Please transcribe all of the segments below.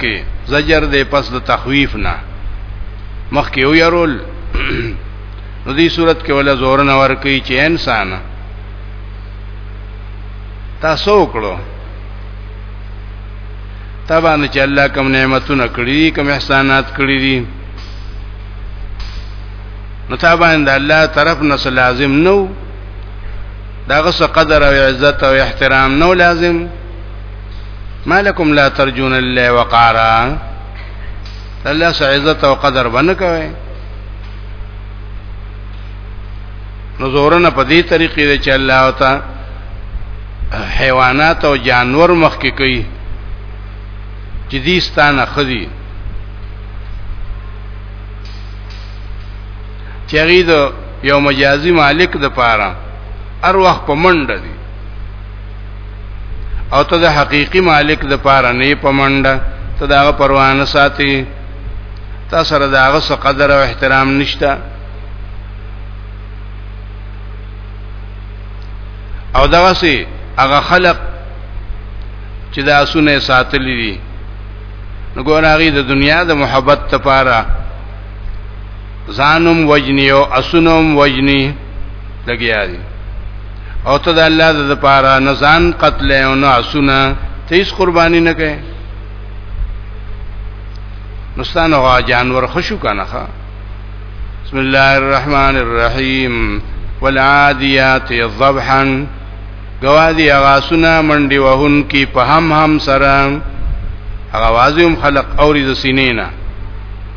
کې زجر دې پس د تخویف نه مخ کې یو يرول نو دې صورت کې ولا زور نه ور کوي چې انسان تاسو وکړو تبان چې الله کوم نعمتونه کړی کوم احسانات کړی دي نو تابان د الله طرف نه لازم نو داغه څه قدر او عزت او احترام نو لازم مالکم لا ترجون الله وقارا الله عزت او قدر باندې کوي نو زورنه په دې طریقې دی چې الله او تا حیوانات او جانور مخ کې کوي چې دې ستانه خدي چې غي یو مجازي مالک د پاره ار وخت په منډه دي او ته د حقيقي مالک د پاره نه پمنډه ته دا پروانه ساتي تا سره دا غس قدر او احترام نشته او دغه سي هغه خلق چې دا سونه ساتلې دي نو ګورغي د دنیا د محبت لپاره ځانم وجنی او اسنم وجنی لګیا دي او ته د الله د لپاره نه ځان قتل او نه اسونه تیس قرباني نه کوي نستان هغه جانور خوشو کنه ښا بسم الله الرحمن الرحیم والعادیات ضبحا گوادی اغاسنا منډي وهن کی په هم هم سره اغاوازم خلق اوري د سینینا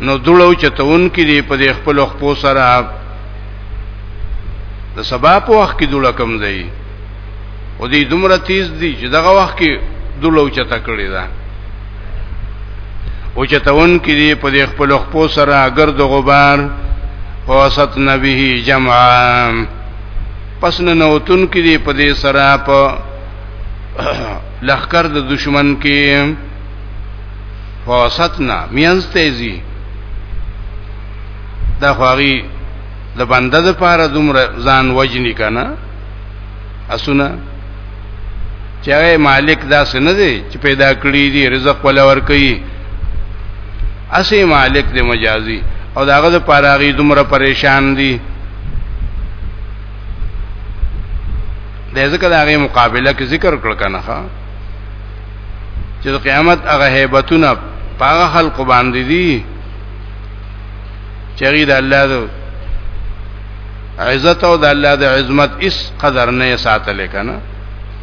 نو دړو چتون کې دی په خپل خپو سره د سبا په وخت کې دړه کم دی او دی دومره تیز دی چې دغه وخت کې دړو چته کړی دا او چتون کې دی په خپل خپو سره اگر د غبار وسط نبی جمعا پس نه نوتون کې دی په دې سره په لخر د دشمن کې فوسطنا مینز تیزی دا خواغی د بنده د پاره دومره ځان وجنی کنه اسونه چې مالک دا سن دی چې پیدا کړی دی رزق ولا ور کوي اسی مالک دی مجازي او داغه د پاره غي دومره پریشان دی د ذکر دغه مقابله کې ذکر کړ کنه چې د قیامت هغه هیبتونه پاغه خلق باندې دي چې د الله د عزت او د الله د عظمت اس قدر نه ساتل کنه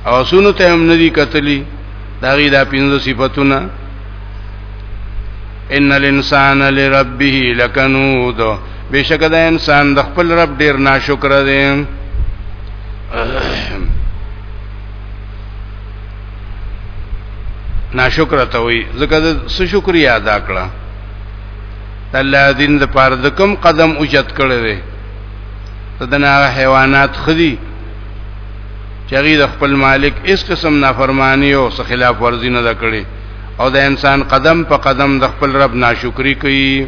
او سونو ته هم ندي کتلی دا غي دا پینځه صفاتونه ان الانسان لربه لکنود بشک دا انسان د خپل رب ډیر ناشکر دی ناشکر ته وي ځکه د څه شکریا ادا کړه الله دین د پاره د کوم قدم اوچت کړی دی تدنا حیوانات خدي چغی د خپل مالک اس قسم نافرمانی او خلاف ورزی نه کړی او د انسان قدم په قدم د خپل رب ناشکری کوي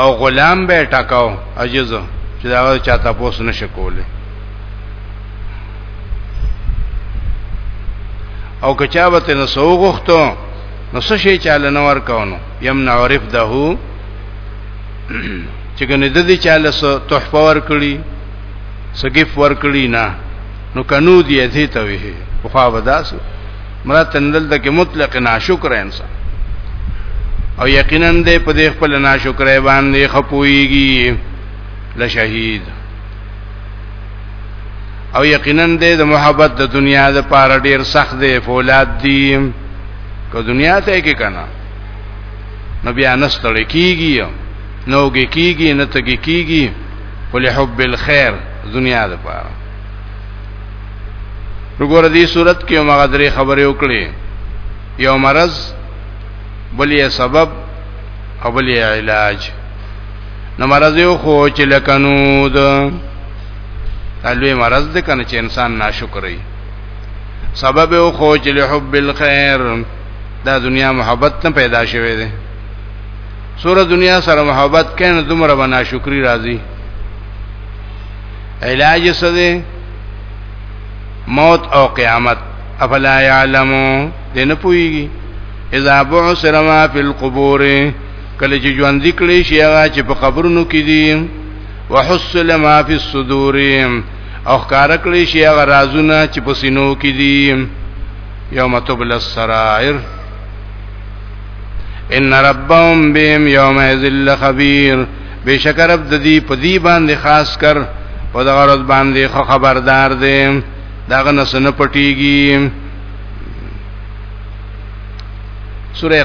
او غلام به ټکاو عجز چې دا چا تاسو نه شکولې او کچا به تنه سو غختو نو څه شي چاله نه ورکاونو يمنع عرف ده چې کنه د دې چاله سو تحفه ورکړي سګف ورکړي نه نو کنو دی دې ته وي خو خو بداسو مراد تندل ته کې مطلق ناشکر انسان او یقینا دې په دې خپل ناشکر باندې خپويږي لشهید او یقینا دې د محبت د دنیا د پاره ډیر سخت دی فولاد دی که دنیا ته کې کنه نو بیا نستړی کیږي نوګه کیږي نتګه کیږي ولحب الخير دنیا د پاره وګوره دې صورت کې یو مغدري خبرې وکړي یو مرض بلې سبب او بلې علاج نو مرض یو خو چې لکنود الوی مرض دې کنه چې انسان ناشکرې سبب یو خو چې له حب الخير دا دنیا محبت نه پیدا شوه دې سوره دنیا سره محبت کین دومره بنا شکری راضی علاج څه دی موت او قیامت افلا یعلمو دې نه پويږي اذا بعثر ما فی القبور کله چې ژوند کړي شي هغه چې په قبرونو کې دي وحصل ما فی الصدور او ښکار کړی شي هغه رازونه چې په سینو کې دي یوم تبل السرائر ان ربهم بهم یوم ذل خبیر بشکر رب د دې په دې باندې خاص کر په دغه ورځ باندې خو خبردار دی داغه نس نه پټیږي سوره